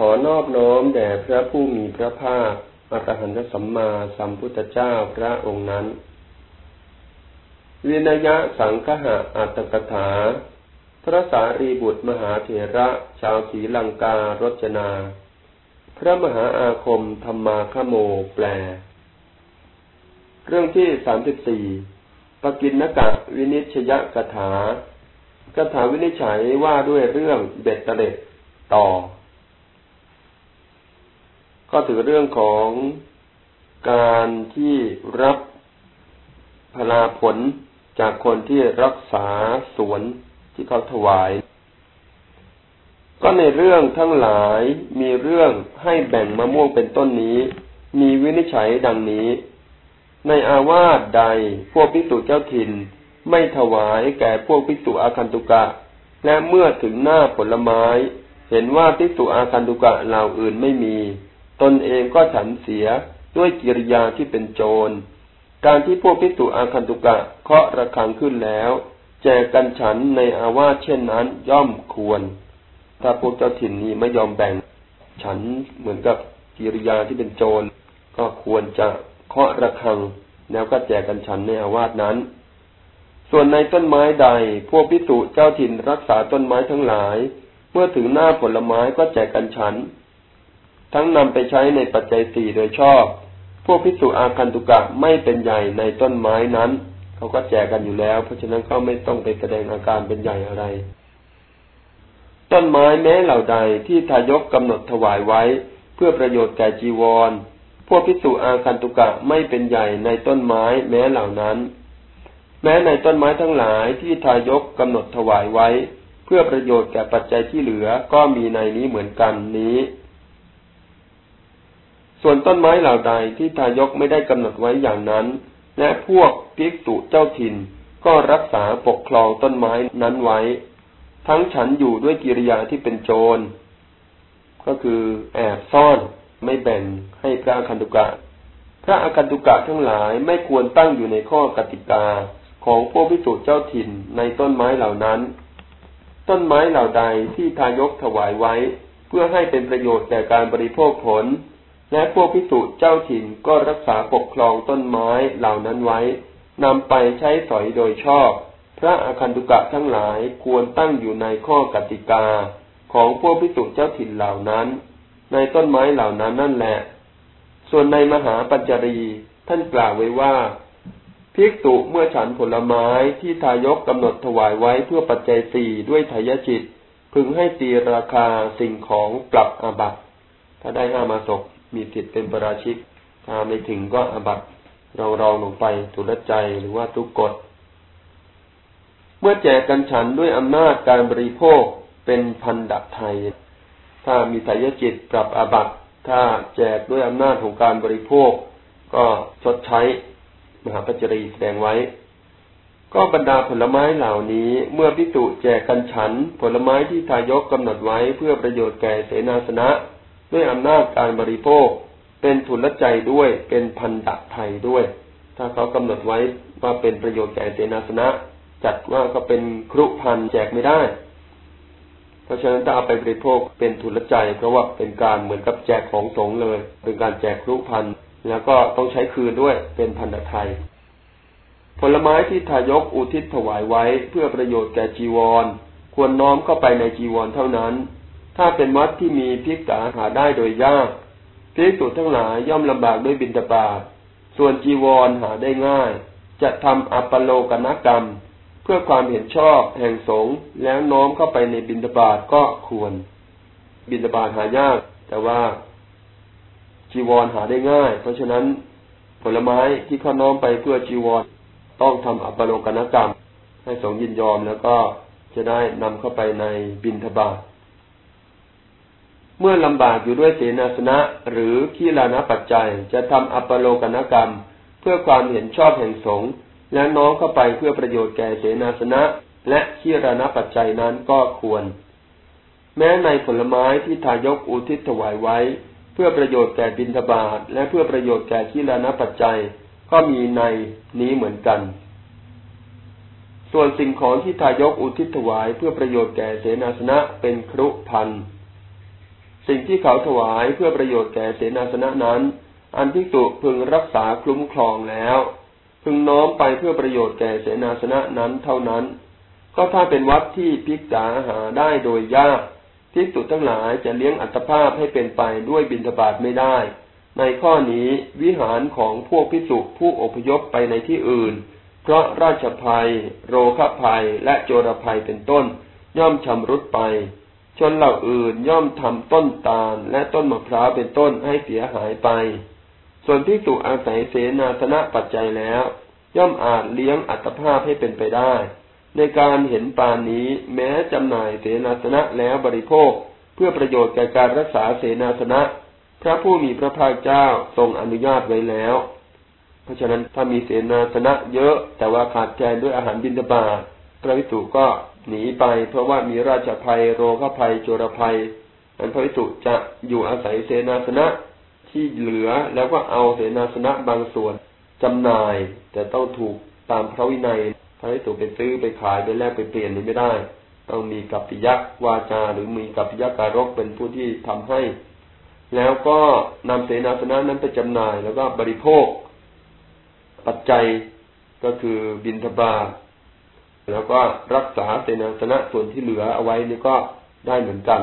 ขอนอบน้อมแด่พระผู้มีพระภาคอรหันตสัมมาสัมพุทธเจ้าพระองค์นั้น วินยะสังคหะอัตตกถา พระสารีบุตรมหาเถระ ชาวศรีลังการจนา พระมหาอาคมธรรมาคโมแปล เรื่องที่สามสิบสี่ปกินนกะวินิชยกถากถาวินิจฉัยว่าด้วยเรื่องเบ็ดเตล็ดต่อ ก็ถือเรื่องของการที่รับพลาผลจากคนที่รักษาสวนที่เขาถวาย ก็ในเรื่องทั้งหลายมีเรื่องให้แบ่งมะม่วงเป็นต้นนี้ มีวินิจฉัยดังนี้ ในอาวาสใดพวกพิสุเจ้าถิ่นไม่ถวายแก่พวกพิสุอาคันตุกะ และเมื่อถึงหน้าผลไม้ เห็นว่าพิสุอาคันตุกะเหล่าอื่นไม่มี ตนเองก็ฉันเสียด้วยกิริยาที่เป็นโจร การที่พวกพิสุอาคันตุกะเคาะระฆังขึ้นแล้ว แจกกันฉันในอาวาสเช่นนั้นย่อมควร ถ้าพวกเจ้าถิ่นนี้ไม่ยอมแบ่ง ฉันเหมือนกับกิริยาที่เป็นโจร ก็ควรจะเคาะระฆัง แล้วก็แจกกันฉันในอาวาสนั้น ส่วนในต้นไม้ใด พวกพิสุเจ้าถิ่นรักษาต้นไม้ทั้งหลาย เมื่อถึงหน้าผลไม้ก็แจกกันฉัน ทั้งนำไปใช้ในปัจจัยสี่โดยชอบ พวกพิสุอาคันตุกะไม่เป็นใหญ่ในต้นไม้นั้น เขาก็แจกกันอยู่แล้ว เพราะฉะนั้นเขาไม่ต้องไปแสดงอาการเป็นใหญ่อะไร ต้นไม้แม้เหล่าใดที่ทายกกำหนดถวายไว้ เพื่อประโยชน์แก่จีวร พวกพิสุอาคันตุกะไม่เป็นใหญ่ในต้นไม้แม้เหล่านั้น แม้ในต้นไม้ทั้งหลายที่ทายกกำหนดถวายไว้ เพื่อประโยชน์แก่ปัจจัยที่เหลือก็มีในนี้เหมือนกันนี้ ส่วนต้นไม้เหล่าใดที่ทายกไม่ได้กำหนดไว้อย่างนั้น และพวกภิกษุเจ้าถิ่นก็รักษาปกครองต้นไม้นั้นไว้ ทั้งฉันอยู่ด้วยกิริยาที่เป็นโจร ก็คือแอบซ่อนไม่แบ่งให้พระอคันตุกะ พระอคันตุกะทั้งหลายไม่ควรตั้งอยู่ในข้อกติกาของพวกพิสุเจ้าถิ่นในต้นไม้เหล่านั้น ต้นไม้เหล่าใดที่ทายกถวายไว้ เพื่อให้เป็นประโยชน์แก่การบริโภคผล และพวกพิสุเจ้าถิ่นก็รักษาปกครองต้นไม้เหล่านั้นไว้นำไปใช้สอยโดยชอบ พระอาคันตุกะทั้งหลายควรตั้งอยู่ในข้อกติกาของพวกพิสุเจ้าถิ่นเหล่านั้น ในต้นไม้เหล่านั้นนั่นแหละ ส่วนในมหาปัญจรีท่านกล่าวไว้ว่าภิกษุเมื่อฉันผลไม้ที่ทายกกำหนดถวายไว้เพื่อปัจจัยสี่ด้วยทายจิต พึงให้ตีราคาสิ่งของปรับอาบัตถ้าได้ห้ามาศก มีสิทธิ์เป็นประราชิก ถ้าไม่ถึงก็อบัตรองรองลงไปทุลใจหรือว่าทุกกฎ เมื่อแจกกันฉันด้วยอำนาจการบริโภคเป็นพันดับไทย ถ้ามีทายจิตปรับอาบัตถ้าแจกด้วยอำนาจของการบริโภค ก็ชดใช้มหาปัจจรีแสดงไว้ ก็บรรดาผลไม้เหล่านี้เมื่อพิสุแจกกันฉัน ผลไม้ที่ทายกกำหนดไว้เพื่อประโยชน์แก่เสนาสนะ ด้วยอำนาจการบริโภค เป็นทุนละใจด้วย เป็นพันดะไทยด้วย ถ้าเขากำหนดไว้ว่าเป็นประโยชน์แก่เสนาสนะ จัดว่าก็เป็นครุพันแจกไม่ได้ เพราะฉะนั้นถ้าเอาไปบริโภคเป็นทุนละใจ เพราะว่าเป็นการเหมือนกับแจกของสงเลย เป็นการแจกครุพันแล้วก็ต้องใช้คืนด้วย เป็นพันธไทยผลไม้ที่ทายกอุทิศถวายไว้เพื่อประโยชน์แก่จีวร ควรน้อมเข้าไปในจีวรเท่านั้น ถ้าเป็นวัดที่มีพิกษาหาได้โดยยากพิกษุทั้งหลายย่อมลำบากด้วยบินตบาส่วนจีวรหาได้ง่าย จะทำอัปโลกนกรรม เพื่อความเห็นชอบแห่งสงฆ์แล้วน้อมเข้าไปในบินตบาก็ควร บินตบาหายาก แต่ว่าจีวรหาได้ง่าย เพราะฉะนั้นผลไม้ที่เขาน้อมไปเพื่อจีวร ต้องทำอัปโลกนกรรม ให้สงยินยอมแล้วก็จะได้นำเข้าไปในบินทบาท เมื่อลำบากอยู่ด้วยเสนาสนะหรือขีลานะปัจจัย จะทำอัปโลกนกรรม เพื่อความเห็นชอบแห่งสงฆ์และน้อมเข้าไปเพื่อประโยชน์แก่เสนาสนะ และขีรานะปัจจัยนั้นก็ควร แม้ในผลไม้ที่ทายกอุทิศถวายไว้ เพื่อประโยชน์แก่บินทบาทและเพื่อประโยชน์แก่ขีลานะปัจจัย ก็มีในนี้เหมือนกัน ส่วนสิ่งของที่ทายกอุทิศถวายเพื่อประโยชน์แก่เสนาสนะเป็นครุพัน สิ่งที่เขาถวายเพื่อประโยชน์แก่เสนาสนะนั้น อันพิสุพึงรักษาคลุ้มครองแล้ว พึงน้อมไปเพื่อประโยชน์แก่เสนาสนะนั้นเท่านั้น ก็ถ้าเป็นวัดที่พิกษาหาได้โดยยากพิสุทั้งหลายจะเลี้ยงอัตภาพให้เป็นไปด้วยบิณฑบาตไม่ได้ ในข้อนี้วิหารของพวกพิสุผู้อพยพไปในที่อื่น เพราะราชภัย โรคภัยและโจรภัยเป็นต้น ย่อมชำรุดไป ชนเหล่าอื่นย่อมทำต้นตาลและต้นมะพร้าวเป็นต้นให้เสียหายไป ส่วนพิสุอาศัยเสนาสนะปัจจัยแล้ว ย่อมอาจเลี้ยงอัตภาพให้เป็นไปได้ ในการเห็นปานนี้แม้จำหน่ายเสนาสนะแล้วบริโภค เพื่อประโยชน์แก่การรักษาเสนาสนะ พระผู้มีพระภาคเจ้าทรงอนุญาตไว้แล้ว เพราะฉะนั้นถ้ามีเสนาสนะเยอะแต่ว่าขาดแคลนด้วยอาหารบิณฑบาต พระวิสุก็หนีไป เพราะว่ามีราชภัยโรคภัยโจรภัยอันพระวิสุจะอยู่อาศัยเสนาสนะที่เหลือแล้วก็เอาเสนาสนะบางส่วนจำหน่าย แต่ต้องถูกตามพระวินัยพระวิสุไปซื้อไปขายไปแลกไปเปลี่ยนนี่ไม่ได้ ต้องมีกัปปิยักวาจาหรือมีกัปปิยักการกเป็นผู้ที่ทำให้ แล้วก็นำเสนาสนะนั้นไปจำหน่ายแล้วก็บริโภค ปัจจัยก็คือบินทบาท แล้วก็รักษาเสนาสนะส่วนที่เหลือเอาไว้นี่ก็ได้เหมือนกัน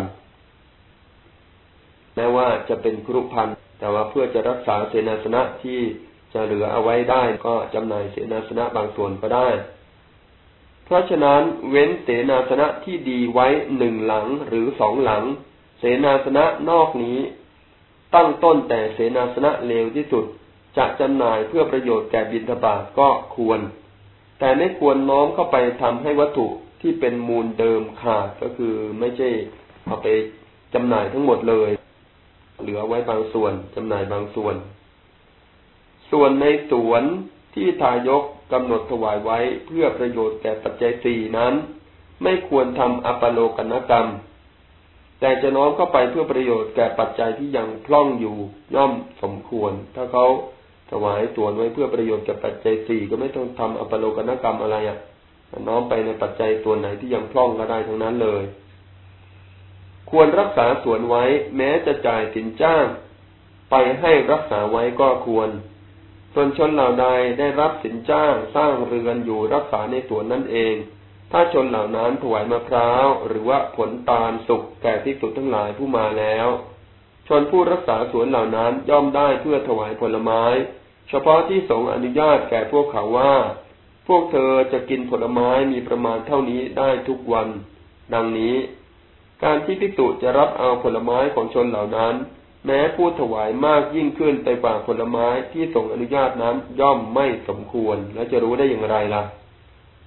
แม้ว่าจะเป็นครุพันธ์แต่ว่าเพื่อจะรักษาเสนาสนะที่จะเหลือเอาไว้ได้ก็จำหน่ายเสนาสนะบางส่วนก็ได้ เพราะฉะนั้นเว้นเสนาสนะที่ดีไว้หนึ่งหลังหรือสองหลัง เสนาสนะนอกนี้ ตั้งต้นแต่เสนาสนะเลวที่สุดจะจำหน่ายเพื่อประโยชน์แก่บิณฑบาตก็ควร แต่ไม่ควรน้อมเข้าไปทำให้วัตถุที่เป็นมูลเดิมขาดก็คือไม่ใช่เอาไปจำหน่ายทั้งหมดเลย เหลือไว้บางส่วนจำหน่ายบางส่วน ส่วนในสวนที่ทายกกำหนดถวายไว้เพื่อประโยชน์แก่ปัจจัยสี่นั้น ไม่ควรทำอัปโลกนกรรม แต่จะน้อมเข้าไปเพื่อประโยชน์แก่ปัจจัยที่ยังพล่องอยู่ย่อมสมควร ถ้าเขา ถวายส่วนไว้เพื่อประโยชน์กับปัจจัยสี่ก็ไม่ต้องทำอปโลกนกรรมอะไรอะน้อมไปในปัจจัยส่วนไหนที่ยังคล่องก็ได้ทั้งนั้นเลย ควรรักษาส่วนไว้ แม้จะจ่ายสินจ้าง ไปให้รักษาไว้ก็ควร ส่วนชนเหล่าใดได้รับสินจ้างสร้างเรือนอยู่รักษาในส่วนนั้นเอง ถ้าชนเหล่านั้นถวายมะพร้าวหรือว่าผลตาลสุกแก่ที่สุดทั้งหลายผู้มาแล้ว ชนผู้รักษาสวนเหล่านั้นย่อมได้เพื่อถวายผลไม้ เฉพาะที่สงอนุญาตแก่พวกเขาว่า พวกเธอจะกินผลไม้มีประมาณเท่านี้ได้ทุกวัน ดังนี้ การที่พิจุจะรับเอาผลไม้ของชนเหล่านั้น แม้ผู้ถวายมากยิ่งขึ้นไปกว่าผลไม้ที่ส่งอนุญาตนั้นย่อมไม่สมควรและจะรู้ได้อย่างไรล่ะ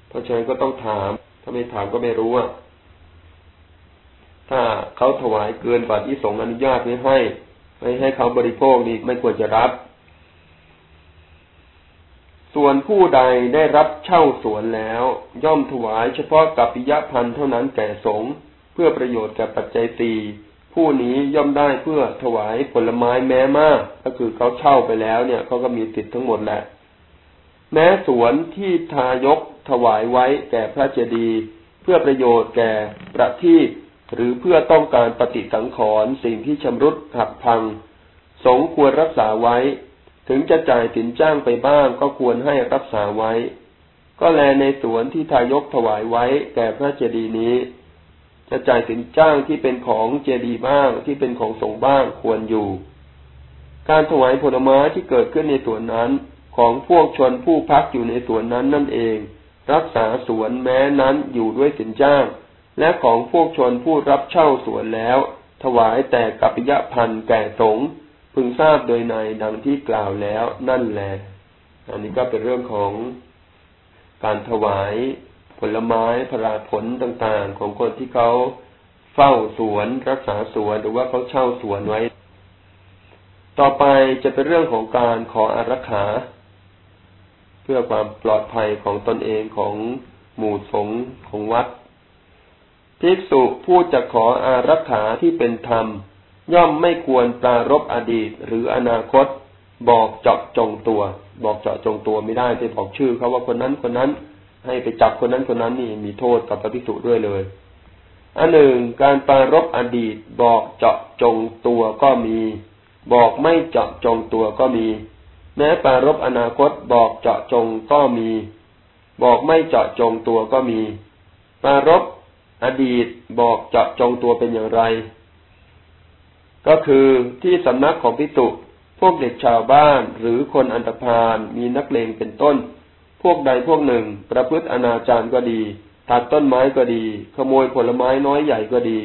เพราะฉะนั้นก็ต้องถาม ถ้าไม่ถามก็ไม่รู้อะ ถ้าเขาถวายเกินกว่าที่สงอนุญาตไม่ให้ ไม่ให้เขาบริโภคนี่ไม่ควรจะรับ ส่วนผู้ใดได้รับเช่าสวนแล้ว ย่อมถวายเฉพาะกับปิยพันธ์เท่านั้นแก่สงเพื่อประโยชน์แก่ปัจจัยสี่ผู้นี้ย่อมได้เพื่อถวายผลไม้แม้มาก ก็คือเขาเช่าไปแล้วเนี่ยเขาก็มีติดทั้งหมดแหละ แม้สวนที่ทายกถวายไว้แก่พระเจดีย์เพื่อประโยชน์แก่ประทีป หรือเพื่อต้องการปฏิสังขรณ์สิ่งที่ชำรุดหักพัง สงควรรักษาไว้ ถึงจะจ่ายสินจ้างไปบ้างก็ควรให้รักษาไว้ ก็แลในสวนที่ทายกถวายไว้แก่พระเจดีย์นี้ จะจ่ายสินจ้างที่เป็นของเจดีย์บ้างที่เป็นของสงบ้างควรอยู่ การถวายผลไม้ที่เกิดขึ้นในสวนนั้นของพวกชนผู้พักอยู่ในสวนนั้นนั่นเอง รักษาสวนแม้นั้นอยู่ด้วยสินจ้าง และของพวกชนผู้รับเช่าสวนแล้ว ถวายแต่กัปยะพันแก่สงพึงทราบโดยในดังที่กล่าวแล้วนั่นแหละอันนี้ก็เป็นเรื่องของการถวายผลไม้พราผลต่างๆ ของคนที่เขาเฝ้าสวนรักษาสวนหรือว่าเขาเช่าสวนไว้ ต่อไปจะเป็นเรื่องของการขออารักขา เพื่อความปลอดภัยของตนเองของหมู่สงฆ์ของวัด ภิกษุผู้จะขออารักขาที่เป็นธรรม ย่อมไม่ควรปรารบอดีตหรืออนาคต บอกเจาะจงตัว บอกเจาะจงตัวไม่ได้ไปบอกชื่อเขาว่าคนนั้นคนนั้น ให้ไปจับคนนั้นคนนั้นนี่มีโทษกับพระภิกษุด้วยเลยอันหนึ่งการปรารบอดีตบอกเจาะจงตัวก็มี บอกไม่เจาะจงตัวก็มี แม้ปรารบอนาคตบอกเจาะจงก็มี บอกไม่เจาะจงตัวก็มีปรารบ อดีตบอกเจาะจงตัวเป็นอย่างไร ก็คือที่สำนักของพิตุพวกเด็กชาวบ้านหรือคนอันตรพานมีนักเลงเป็นต้น พวกใดพวกหนึ่ง ประพฤติอนาจารก็ดีตัดต้นไม้ก็ดี ขโมยผลไม้น้อยใหญ่ก็ดี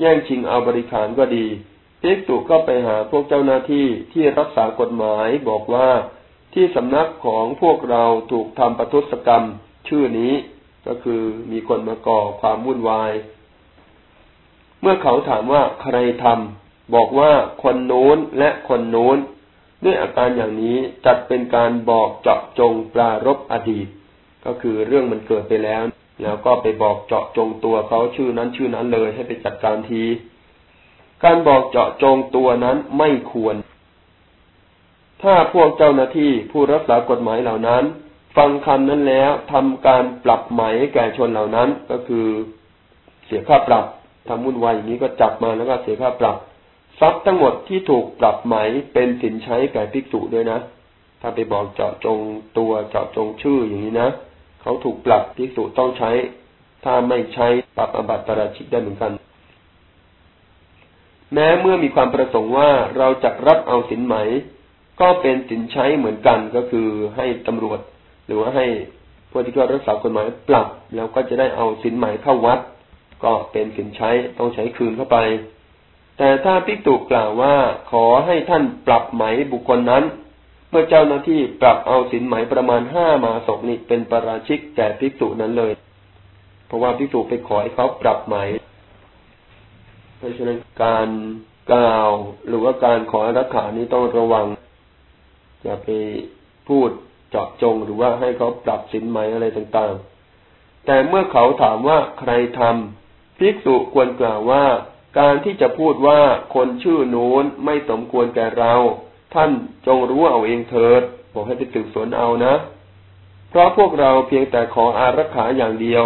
แย่งชิงเอาบริขารก็ดีภิกษุก็ไปหาพวกเจ้าหน้าที่ที่รักษากฎหมายบอกว่าที่สำนักของพวกเราถูกทำประทุษกรรม ชื่อนี้ ก็คือมีคนมาก่อความวุ่นวาย เมื่อเขาถามว่าใครทำบอกว่าคนโน้นและคนโน้น ด้วยอาการอย่างนี้จัดเป็นการบอกเจาะจงปรารบอดีต ก็คือเรื่องมันเกิดไปแล้ว แล้วก็ไปบอกเจาะจงตัวเขาชื่อนั้นชื่อนั้นเลยให้ไปจัดการที การบอกเจาะจงตัวนั้นไม่ควร ถ้าพวกเจ้าหน้าที่ผู้รักษากฎหมายเหล่านั้น ฟังคำนั้นแล้วทำการปรับไหมแก่ชนเหล่านั้น ก็คือเสียค่าปรับทำวุ่นวายอย่างนี้ก็จับมาแล้วก็เสียค่าปรับทรัพย์ทั้งหมดที่ถูกปรับไหมเป็นสินใช้แก่ภิกษุด้วยนะ ถ้าไปบอกเจาะจงตัวเจาะจงชื่ออย่างนี้นะเขาถูกปรับภิกษุต้องใช้ ถ้าไม่ใช้ปรับอบัติปราชิกได้เหมือนกัน แม้เมื่อมีความประสงค์ว่าเราจะรับเอาสินไหม ก็เป็นสินใช้เหมือนกันก็คือให้ตำรวจ หรือว่าให้พวกที่เขารักษากฎหมายปรับ แล้วก็จะได้เอาสินไหมเข้าวัด ก็เป็นสินใช้ต้องใช้คืนเข้าไป แต่ถ้าภิกษุกล่าวว่าขอให้ท่านปรับไหมบุคคลนั้น เมื่อเจ้าหน้าที่ปรับเอาสินไหมประมาณห้ามาศกนี่เป็นประราชิกแก่ภิกษุนั้นเลย เพราะว่าภิกษุไปขอให้เขาปรับไหม เพราะฉะนั้นการกล่าวหรือว่าการขอรักขานี้ต้องระวัง อย่าไปพูด เจาะจงหรือว่าให้เขาปรับสินไหมอะไรต่างๆ แต่เมื่อเขาถามว่าใครทำภิกษุควรกล่าวว่า การที่จะพูดว่าคนชื่อนู้นไม่สมควรแก่เรา ท่านจงรู้เอาเองเถิดบอกให้ไปสืบสวนเอานะ เพราะพวกเราเพียงแต่ขออารักขาอย่างเดียว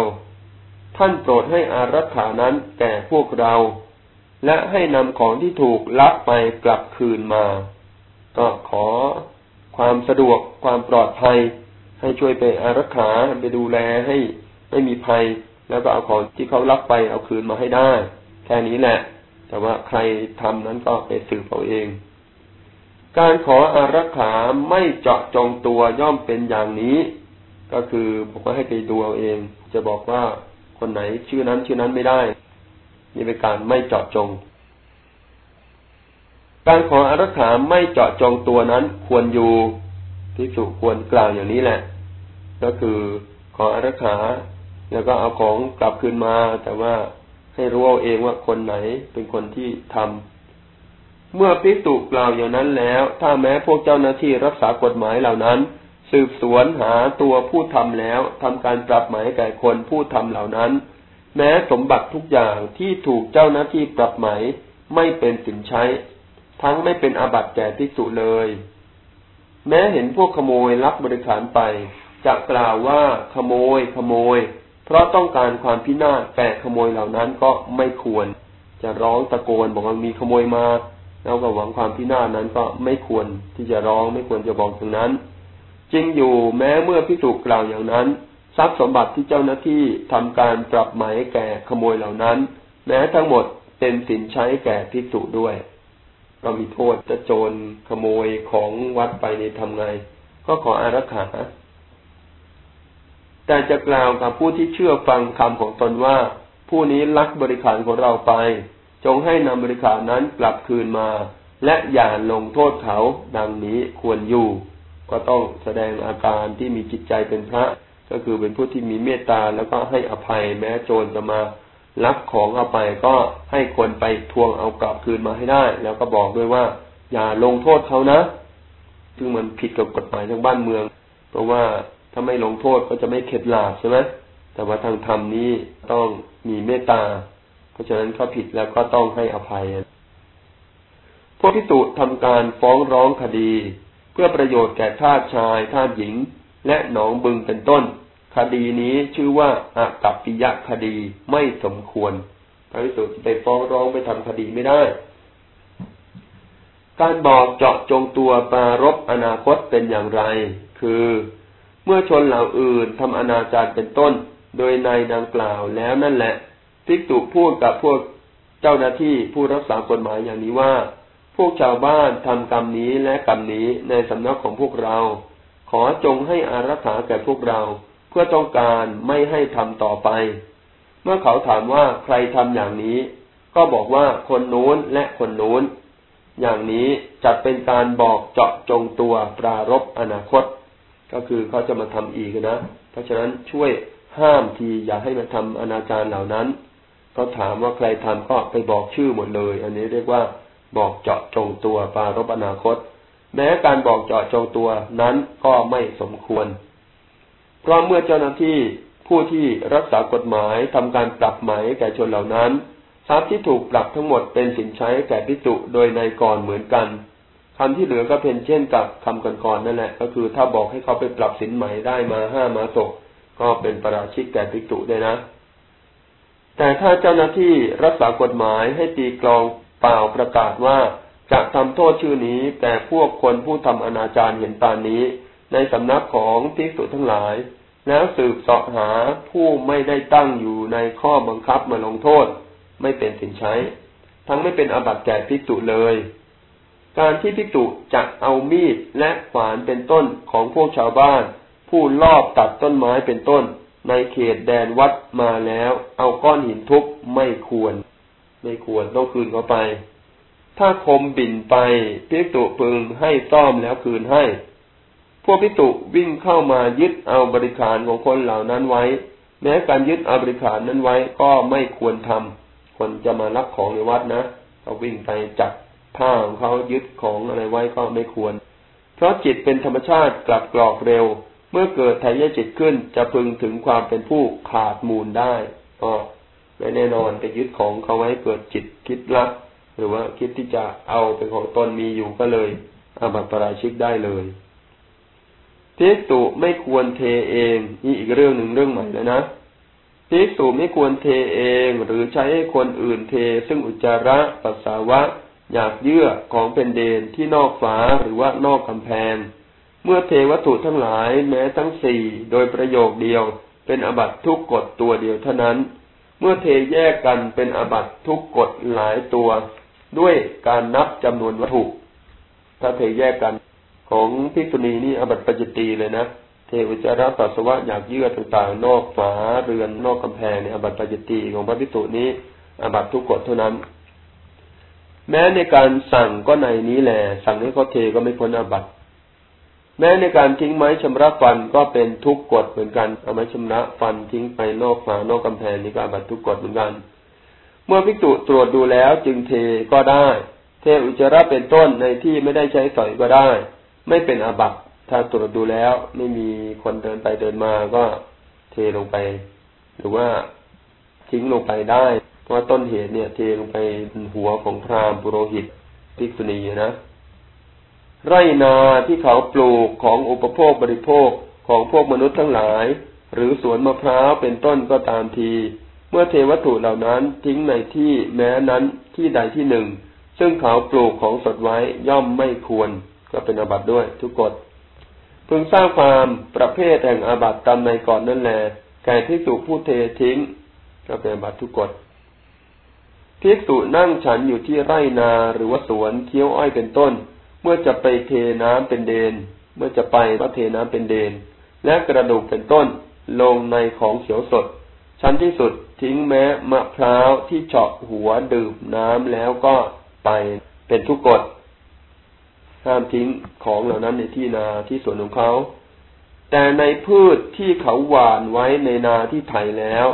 ท่านโปรดให้อารักขานั้นแก่พวกเรา และให้นำของที่ถูกลักไปกลับคืนมา ก็ขอ ความสะดวกความปลอดภัย ให้ช่วยไปอารักขาไปดูแลให้ไม่มีภัย แล้วก็เอาของที่เขาลักไปเอาคืนมาให้ได้ แค่นี้แหละ แต่ว่าใครทำนั้นก็ไปสืบเอาเอง การขออารักขาไม่เจาะจงตัวย่อมเป็นอย่างนี้ ก็คือบอกว่าให้ไปดูเอาเอง จะบอกว่าคนไหนชื่อนั้นชื่อนั้นไม่ได้ นี่เป็นการไม่เจาะจง การขออารักขาไม่เจาะจงตัวนั้นควรอยู่ที่สุควรกล่าวอย่างนี้แหละ ก็คือขออารักขา แล้วก็เอาของกลับคืนมา แต่ว่าให้รู้เอาเองว่าคนไหนเป็นคนที่ทำเมื่อพิสุกล่าวอย่างนั้นแล้ว ถ้าแม้พวกเจ้าหน้าที่รักษากฎหมายเหล่านั้น สืบสวนหาตัวผู้ทำแล้วทำการปรับหมายแก่คนผู้ทำเหล่านั้น แม้สมบัติทุกอย่างที่ถูกเจ้าหน้าที่ปรับหมายไม่เป็นสินใช้ ทั้งไม่เป็นอาบัติแก่พิสุเลย แม้เห็นพวกขโมยรับบริขารไปจะกล่าวว่าขโมยขโมย เพราะต้องการความพินาศแก่ขโมยเหล่านั้นก็ไม่ควร จะร้องตะโกนบอกว่ามีขโมยมาแล้วก็หวังความพินาศนั้นก็ไม่ควรที่จะร้องไม่ควรจะบอกถึงนั้นจริงอยู่แม้เมื่อพิสูกล่าวอย่างนั้น ทรัพย์สมบัติที่เจ้าหน้าที่ทำการปรับหมายแก่ขโมยเหล่านั้น แม้ทั้งหมดเป็นสินใช้แก่พิสูด้วย เรามีโทษจะโจรขโมยของวัดไปในทำไง ก็ขออารักขาแต่จะกล่าวกับผู้ที่เชื่อฟังคำของตนว่า ผู้นี้ลักบริขารของเราไป จงให้นำบริขารนั้นกลับคืนมา และอย่าลงโทษเขาดังนี้ควรอยู่ ก็ต้องแสดงอาการที่มีจิตใจเป็นพระ ก็คือเป็นผู้ที่มีเมตตาแล้วก็ให้อภัยแม้โจรจะมา ลักของเอาไปก็ให้คนไปทวงเอากลับคืนมาให้ได้ แล้วก็บอกด้วยว่า อย่าลงโทษเขานะ ซึ่งมันผิดกับกฎหมายทางบ้านเมือง เพราะว่าถ้าไม่ลงโทษก็จะไม่เข็ดหลาบใช่ไหมแต่ว่าทางธรรมนี้ต้องมีเมตตา เพราะฉะนั้นเขาผิดแล้วก็ต้องให้อภัย พวกพิสุทำการฟ้องร้องคดี เพื่อประโยชน์แก่ทาสชายทาสหญิง และหนองบึงเป็นต้น คดีนี้ชื่อว่าอากัปปิยะคดีไม่สมควร พระภิกษุไปฟ้องร้องไปทำคดีไม่ได้ การบอกเจาะจงตัวปารบอนาคตเป็นอย่างไร คือเมื่อชนเหล่าอื่นทำอนาจารเป็นต้น โดยในดังกล่าวแล้วนั่นแหละภิกษุพูดกับพวกเจ้าหน้าที่ผู้รักษากฎหมายอย่างนี้ว่า พวกชาวบ้านทำกรรมนี้และกรรมนี้ในสำนักของพวกเรา ขอจงให้อารักขาแก่พวกเรา เพื่อต้องการไม่ให้ทำต่อไป เมื่อเขาถามว่าใครทำอย่างนี้ ก็บอกว่าคนโน้นและคนโน้น อย่างนี้จัดเป็นการบอกเจาะจงตัวปรารบอนาคต ก็คือเขาจะมาทำอีกนะ เพราะฉะนั้นช่วยห้ามทีอย่าให้มาทำอนาจารเหล่านั้นเขาถามว่าใครทำก็ไปบอกชื่อหมดเลย อันนี้เรียกว่าบอกเจาะจงตัวปารบอนาคต แม้การบอกเจาะจงตัวนั้นก็ไม่สมควร เพราะเมื่อเจ้าหน้าที่ผู้ที่รักษากฎหมายทำการปรับไหมแก่ชนเหล่านั้นทรัพย์ที่ถูกปรับทั้งหมดเป็นสินใช้แก่พิจุโดยในก่อนเหมือนกันคำที่เหลือก็เป็นเช่นกับคำก่อนๆนั่นแหละ ก็คือถ้าบอกให้เขาไปปรับสินใหม่ได้มาห้ามาศกก็เป็นประราชิกแก่พิจุได้นะ แต่ถ้าเจ้าหน้าที่รักษากฎหมายให้ตีกลองเปล่าประกาศว่าจะทำโทษชื่อนี้แก่พวกคนผู้ทำอนาจารเห็นปานนี้ ในสำนักของภิกษุทั้งหลาย แล้วสืบเสาะหาผู้ไม่ได้ตั้งอยู่ในข้อบังคับมาลงโทษ ไม่เป็นสินใช้ ทั้งไม่เป็นอบัติแก่ภิกษุเลย การที่ภิกษุจะเอามีดและขวานเป็นต้นของพวกชาวบ้าน ผู้ลอบตัดต้นไม้เป็นต้น ในเขตแดนวัดมาแล้ว เอาก้อนหินทุบไม่ควร ไม่ควรต้องคืนเขาไป ถ้าคมบินไปพิจุพึงให้ซ่อมแล้วคืนให้ พวกพิจุวิ่งเข้ามายึดเอาบริขารของคนเหล่านั้นไว้ แม้การยึดเอาบริขารนั้นไว้ก็ไม่ควรทำคนจะมาลักของในวัดนะเขาวิ่งไปจับผ้าของเขายึดของอะไรไว้ก็ไม่ควร เพราะจิตเป็นธรรมชาติกลับกรอกเร็ว เมื่อเกิดไทายจิตขึ้นจะพึงถึงความเป็นผู้ขาดมูลได้ก็แน่นอนไปยึดของเขาไว้เกิดจิตคิดละหรือว่าคิดที่จะเอาเป็นของตนมีอยู่ก็เลยอาบัติปราชิกได้เลย เทสุไม่ควรเทเองนี่อีกเรื่องหนึ่งเรื่องใหม่แล้วนะเทสุไม่ควรเทเองหรือใช้ให้คนอื่นเท ซึ่งอุจจาระปัสสาวะอยากเยื่อของเป็นเดนที่นอกฝาหรือว่านอกกำแพง เมื่อเทวัตถุทั้งหลายแม้ทั้งสี่โดยประโยคเดียว เป็นอบัตทุกกฎตัวเดียวเท่านั้น เมื่อเทแยกกันเป็นอบัตทุกกฎหลายตัว ด้วยการนับจำนวนวัตถุ ถ้าเทแยกกัน ของพิกุณีนี่อบัตปัจจตีเลยนะเทวจาระปัสสาวะอยากเยื่อต่างๆ นอกฝาเรือนนอกกำแพงเนี่ยอบัตปัจจตีของพระพิสุนี้อบัตทุกกฎเท่านั้น แม้ในการสั่งก็ในนี้แหละสั่งให้เขาเทก็ไม่พ้นอบัตแม้ในการทิ้งไม้ชำระฟันก็เป็นทุกกฎเหมือนกันเอาไม้ชำระฟันทิ้งไปนอกฝานอกกำแพงนี่ก็อบัตทุกกฎเหมือนกัน เมื่อพิจุตรวจดูแล้วจึงเทก็ได้ เทอุจจาระเป็นต้นในที่ไม่ได้ใช้สอยก็ได้ ไม่เป็นอาบัติถ้าตรวจดูแล้ว ไม่มีคนเดินไปเดินมาก็เทลงไป หรือว่าทิ้งลงไปได้ เพราะต้นเหตุเนี่ย เทลงไปหัวของพราหมณ์ปุโรหิตภิกษุณีนะ ไรนาที่เขาปลูกของอุปโภคบริโภคของพวกมนุษย์ทั้งหลาย หรือสวนมะพร้าวเป็นต้นก็ตามที เมื่อเทวัตถุเหล่านั้นทิ้งในที่แม้นั้นที่ใดที่หนึ่ง ซึ่งเขาปลูกของสดไว้ย่อมไม่ควร ก็เป็นอาบัติด้วย ทุกกฎพึงสร้างความประเภทแห่งอาบัติตามในก่อนนั่นแหละแก่ที่สุผู้เททิ้ง ก็เป็นอาบัติทุกกฎภิกษุนั่งฉันอยู่ที่ไร่นาหรือว่าสวนเคี้ยวอ้อยเป็นต้น เมื่อจะไปเทน้ำเป็นเดน เมื่อจะไปก็เทน้ำเป็นเดน และกระดูกเป็นต้นลงในของเขียวสด ชั้นที่สุดทิ้งแม้มะพร้าวที่เจาะหัวดื่มน้ำแล้วก็ไปเป็นทุกกฎ ห้ามทิ้งของเหล่านั้นในที่นาที่สวนของเขา แต่ในพืชที่เขาหว่านไว้ในนาที่ไถแล้ว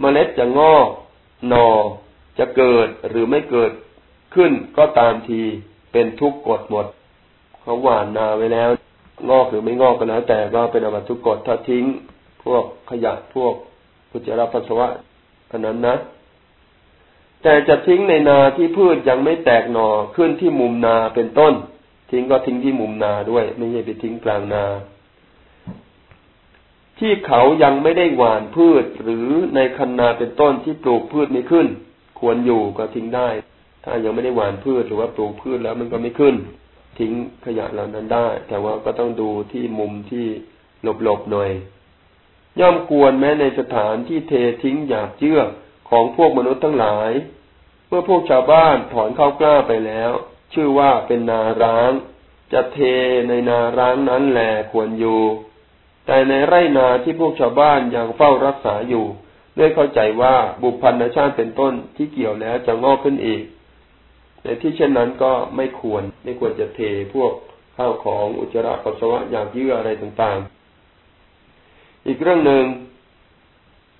เมล็ดจะงอกหนอจะเกิดหรือไม่เกิดขึ้นก็ตามทีเป็นทุกกฎหมด เขาหว่านนาไว้แล้ว งอกหรือไม่งอกก็แล้ว แต่ก็เป็นอบัตทุกกฎถ้าทิ้ง พวกขยะพวกกุจราปัสสาวะอันนั้นนะ แต่จะทิ้งในนาที่พืชยังไม่แตกหน่อขึ้นที่มุมนาเป็นต้น ทิ้งก็ทิ้งที่มุมนาด้วย ไม่ใช่ไปทิ้งกลางนา ที่เขายังไม่ได้หว่านพืชหรือในคันนาเป็นต้นที่ปลูกพืชไม่ขึ้น ควรอยู่ก็ทิ้งได้ ถ้ายังไม่ได้หว่านพืชหรือว่าปลูกพืชแล้วมันก็ไม่ขึ้น ทิ้งขยะเหล่านั้นได้ แต่ว่าก็ต้องดูที่มุมที่หลบๆหน่อย ย่อมควรแม้ในสถานที่เททิ้งหยาบเยื่อของพวกมนุษย์ทั้งหลาย เมื่อพวกชาวบ้านถอนข้าวกล้าไปแล้ว ชื่อว่าเป็นนาร้าง จะเทในนาร้างนั้นแหลควรอยู่ แต่ในไร่นาที่พวกชาวบ้านยังเฝ้ารักษาอยู่ด้วยเข้าใจว่าบุพพันธชาติเป็นต้นที่เกี่ยวแล้วจะงอกขึ้นอีก ในที่เช่นนั้นก็ไม่ควรไม่ควรจะเทพวกข้าวของอุจจาระปัสสาวะอย่างเยื่ออะไรต่างๆ อีกเรื่องหนึ่ง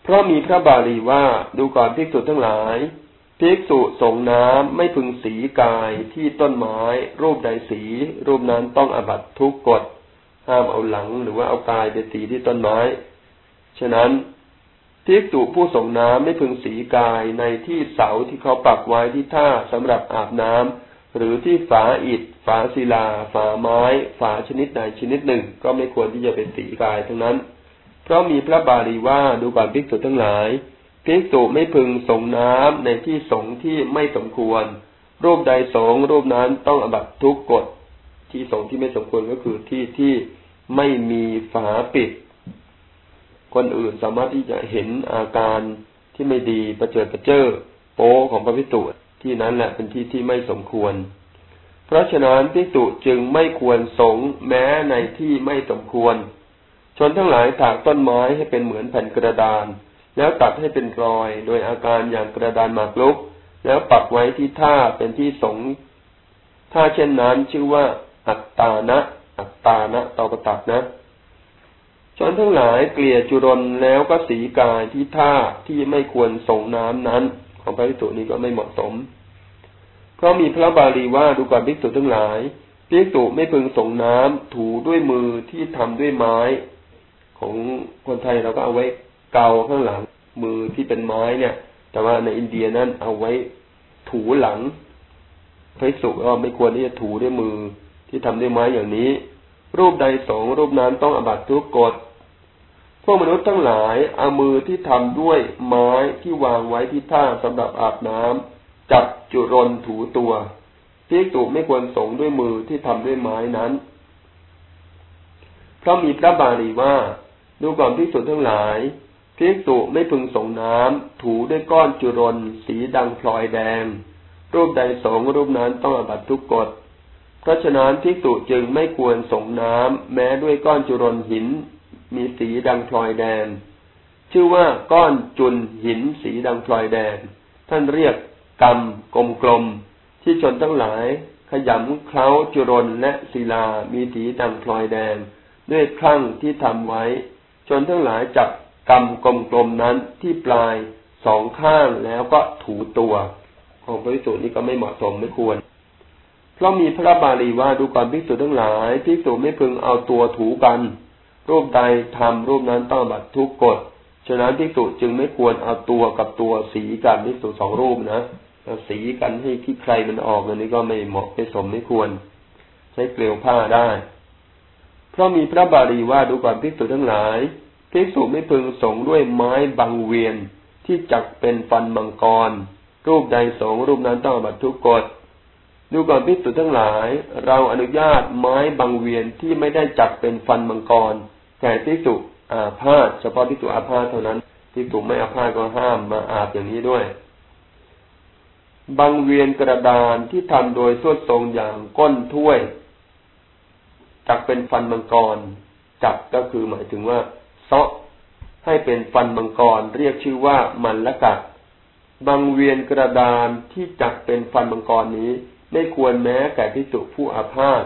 เพราะมีพระบาลีว่าดูก่อนภิกษุทั้งหลาย ภิกษุส่งน้ำไม่พึงสีกายที่ต้นไม้ รูปใดสี รูปนั้นต้องอบัตทุกกฎห้ามเอาหลังหรือว่าเอากายไปสีที่ต้นไม้ ฉะนั้นภิกษุผู้ส่งน้ำไม่พึงสีกายในที่เสาที่เขาปักไว้ที่ท่าสำหรับอาบน้ำหรือที่ฝาอิฐ ฝาศิลา ฝาไม้ ฝาชนิดใดชนิดหนึ่ง ก็ไม่ควรที่จะเป็นสีกายทั้งนั้น เพราะมีพระบาลีว่าดูก่อนภิกษุทั้งหลาย ภิกษุไม่พึงสงน้ำในที่สงที่ไม่สมควร รูปใดสงรูปนั้นต้องอบัตทุกกฎ ที่สงที่ไม่สมควรก็คือที่ที่ไม่มีฝาปิด คนอื่นสามารถที่จะเห็นอาการที่ไม่ดีประเจิดประเจ้อโป้ของพระพิสุที่นั้นแหละเป็นที่ที่ไม่สมควร เพราะฉะนั้นพิสุจึงไม่ควรสงแม้ในที่ไม่สมควร ชนทั้งหลายถากต้นไม้ให้เป็นเหมือนแผ่นกระดาน แล้วตัดให้เป็นรอยโดยอาการอย่างกระดานหมากรุก แล้วปักไว้ที่ท่าเป็นที่สงถ้าเช่นนั้นชื่อว่าอัตตานะ อัตตานะตอกตักนะชนทั้งหลายเกลี่ยจุรนแล้วก็สีกายที่ท่าที่ไม่ควรส่งน้ำนั้น ของพระภิกษุนี้ก็ไม่เหมาะสม เพราะมีพระบาลีว่าดูก่อนภิกษุทั้งหลายภิกษุไม่พึงส่งน้ำถูด้วยมือที่ทำด้วยไม้ ของคนไทยเราก็เอาไว้ เกาข้างหลัง มือที่เป็นไม้เนี่ย แต่ว่าในอินเดียนั้นเอาไว้ถูหลังพระภิกษุก็ไม่ควรที่จะถูด้วยมือที่ทำด้วยไม้อย่างนี้ รูปใดสองรูปนั้นต้องอบัตทุกกฎพวกมนุษย์ทั้งหลายเอามือที่ทำด้วยไม้ที่วางไว้ที่ท่าสำหรับอาบน้ำจับจุรนถูตัวพิกตุไม่ควรสงด้วยมือที่ทำด้วยไม้นั้น เพราะมีพระบาลีว่าดูก่อนพิสุทั้งหลาย พิกตุไม่พึงส่งน้ำถูด้วยก้อนจุรน สีดังพลอยแดง รูปใดสองรูปนั้นต้องอบัตทุกกฎ เพราะฉะนั้นภิกษุจึงไม่ควรส่งน้ำแม้ด้วยก้อนจุรนหิน มีสีดังพลอยแดง ชื่อว่าก้อนจุนหินสีดังพลอยแดง ท่านเรียกกรรมกลมกลมที่ชนทั้งหลาย ขยำเคล้าจุรนและศิลามีสีดังพลอยแดง ด้วยครั้งที่ทำไว้ ชนทั้งหลายจับ กรรมกลมกลมนั้นที่ปลายสองข้างแล้วก็ถูตัวของพระวิสุนี้ก็ไม่เหมาะสมไม่ควร เพราะมีพระบาลีว่าดูก่อนภิกษุทั้งหลายภิกษุไม่พึงเอาตัวถูกัน รูปใดทำรูปนั้นต้องบัตรทุกกฎฉะนั้นภิกษุจึงไม่ควรเอาตัวกับตัวสีกันภิกษุสองรูปนะสีกันให้ที่ใครมันออกอันนี้ก็ไม่เหมาะไม่สมไม่ควร ใช้เกลียวผ้าได้ เพราะมีพระบาลีว่าดูก่อนภิกษุทั้งหลาย ภิกษุไม่พึงสงด้วยไม้บางเวียนที่จักเป็นฟันมังกร รูปใดสงรูปนั้นต้องบัตทุกกฎดูก่อนพิสุทั้งหลาย เราอนุญาตไม้บางเวียนที่ไม่ได้จับเป็นฟันมังกรแก่พิสุอาพาธเฉพาะพิสุอาพาธเท่านั้นพิสุไม่อาพาธก็ห้ามมาอาบอย่างนี้ด้วยบางเวียนกระดานที่ทำโดยสวดทรงอย่างก้นถ้วย จักเป็นฟันมังกร จับก็คือหมายถึงว่า เซาะให้เป็นฟันมังกรเรียกชื่อว่ามันละกัดบางเวียนกระดานที่จักเป็นฟันมังกรนี้ ไม่ควรแม้แก่พิจุผู้อาพาธ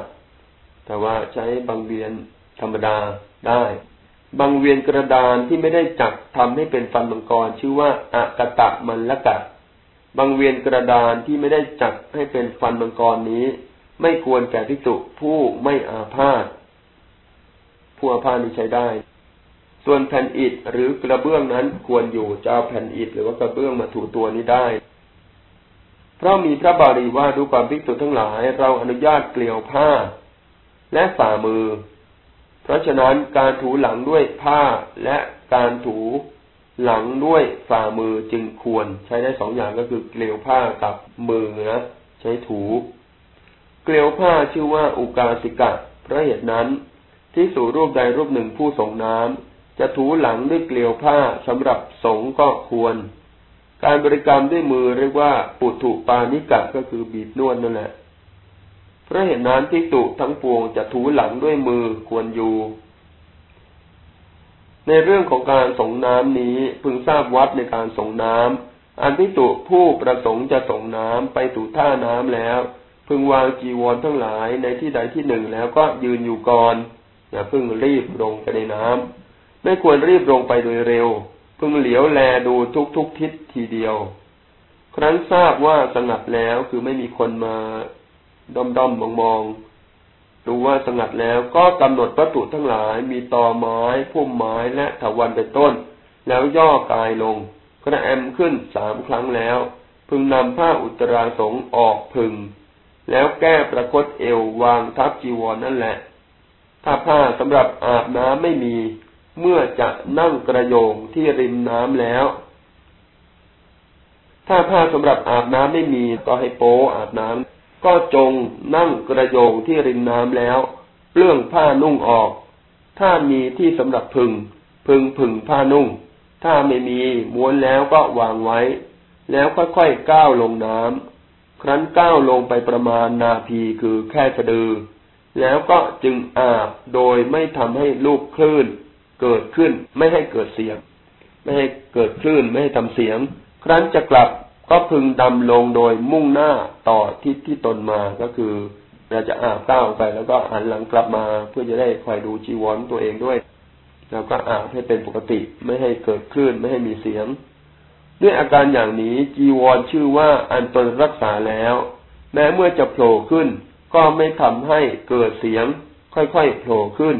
แต่ว่าใช้บางเวียนธรรมดาได้ บางเวียนกระดานที่ไม่ได้จักทำให้เป็นฟันมังกรชื่อว่าอากตะมันละกะบางเวียนกระดานที่ไม่ได้จักให้เป็นฟันมังกรนี้ ไม่ควรแก่พิจุผู้ไม่อาพาธผู้อาพาธนี้ใช้ได้ ส่วนแผ่นอิฐหรือกระเบื้องนั้นควรอยู่จะเอาแผ่นอิฐหรือว่ากระเบื้องมาถูตัวนี้ได้ เพราะมีพระบาลีว่าดูความภิกษุทั้งหลาย เราอนุญาตเกลียวผ้า และฝ่ามือ เพราะฉะนั้นการถูหลังด้วยผ้าและการถูหลังด้วยฝ่ามือจึงควรใช้ได้สองอย่างก็คือเกลียวผ้ากับมือนะใช้ถู เกลียวผ้าชื่อว่าอุกาสิกะเพราะเหตุนั้นที่สู่รูปใดรูปหนึ่งผู้ส่งน้ำ จะถูหลังด้วยเกลียวผ้าสำหรับสงก็ควร การบริกรรมด้วยมือเรียกว่าปุถุปานิกะก็คือบีบนวดนั่นแหละเพราะเหตุนั้นทิตุทั้งปวงจะถูหลังด้วยมือควรอยู่ ในเรื่องของการสงน้ำนี้พึงทราบวัดในการสงน้ำอันพิตุผู้ประสงค์จะสงน้ำไปสู่ท่าน้ำแล้ว พึงวางจีวรทั้งหลายในที่ใดที่หนึ่งแล้วก็ยืนอยู่ก่อนอย่าพึ่งรีบลงไปในน้ำ ไม่ควรรีบลงไปโดยเร็วพึงเหลียวแลดูทุกทุกทิศทีเดียว ครั้นทราบว่าสงัดแล้วคือไม่มีคนมาด้อมด้อมมองมองดูว่าสงัดแล้วก็กำหนดวัตถุทั้งหลายมีตอไม้พุ่มไม้และถาวันเป็นต้น แล้วย่อกายลงกระแอมขึ้นสามครั้งแล้ว พึงนำผ้าอุตราสงออกพึง แล้วแก้ประคตเอววางทับจีวรนนั่นแหละ ถ้าผ้าสำหรับอาบน้ำไม่มี เมื่อจะนั่งกระโยงที่ริมน้ำแล้ว ถ้าผ้าสำหรับอาบน้ำไม่มีก็ให้โป้อาบน้ำก็จงนั่งกระโยงที่ริมน้ำแล้ว เปลื้องผ้านุ่งออก ถ้ามีที่สำหรับพึง พึงพึงผ้านุ่ง ถ้าไม่มีม้วนแล้วก็วางไว้ แล้วค่อยๆก้าวลงน้ำครั้นก้าวลงไปประมาณนาพีคือแค่สะดือ แล้วก็จึงอาบโดยไม่ทำให้ลูกคลื่น เกิดขึ้น ไม่ให้เกิดเสียง ไม่ให้เกิดคลื่นไม่ให้ทำเสียง ครั้นจะกลับก็พึงดำลงโดยมุ่งหน้าต่อทิศที่ตนมาก็คือเราจะอาบก้าวไปแล้วก็หันหลังกลับมาเพื่อจะได้คอยดูจีวรตัวเองด้วยแล้วก็อาบให้เป็นปกติไม่ให้เกิดคลื่นไม่ให้มีเสียง ด้วยอาการอย่างนี้จีวรชื่อว่าอันตนรักษาแล้ว แม้เมื่อจะโผล่ขึ้น ก็ไม่ทำให้เกิดเสียง ค่อยๆโผล่ขึ้น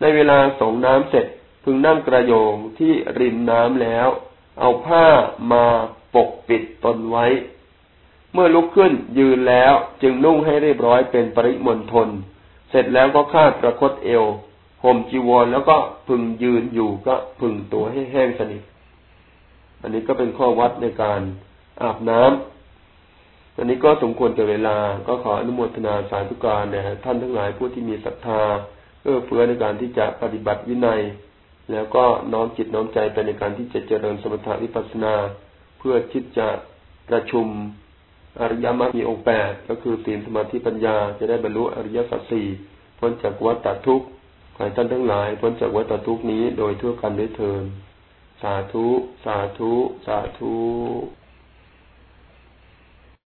ในเวลาส่งน้ำเสร็จพึงนั่งกระโยงที่ริมน้ำแล้ว เอาผ้ามาปกปิดตนไว้ เมื่อลุกขึ้นยืนแล้วจึงนุ่งให้เรียบร้อยเป็นปริมณฑลเสร็จแล้วก็คาดประคตเอวห่มจีวรแล้วก็พึงยืนอยู่ก็พึงตัวให้แห้งสนิท อันนี้ก็เป็นข้อวัดในการอาบน้ำอันนี้ก็สมควรแก่เวลา ก็ขออนุโมทนาสาธุการแด่ท่านทั้งหลายผู้ที่มีศรัทธา เอื้อเฟื้อในการที่จะปฏิบัติวินัย แล้วก็น้อมจิตน้อมใจไปในการที่จะเจริญสมถะวิปัสสนา เพื่อคิดจะประชุมอริยมรรคมีองค์แปดก็คือศีลสมาธิปัญญา จะได้บรรลุอริยสัจสี่พ้นจากวัฏฏทุกข์ขอให้ท่านทั้งหลายพ้นจากวัฏฏทุกข์นี้โดยทั่วกันด้วยเทินสาธุ สาธุ สาธุ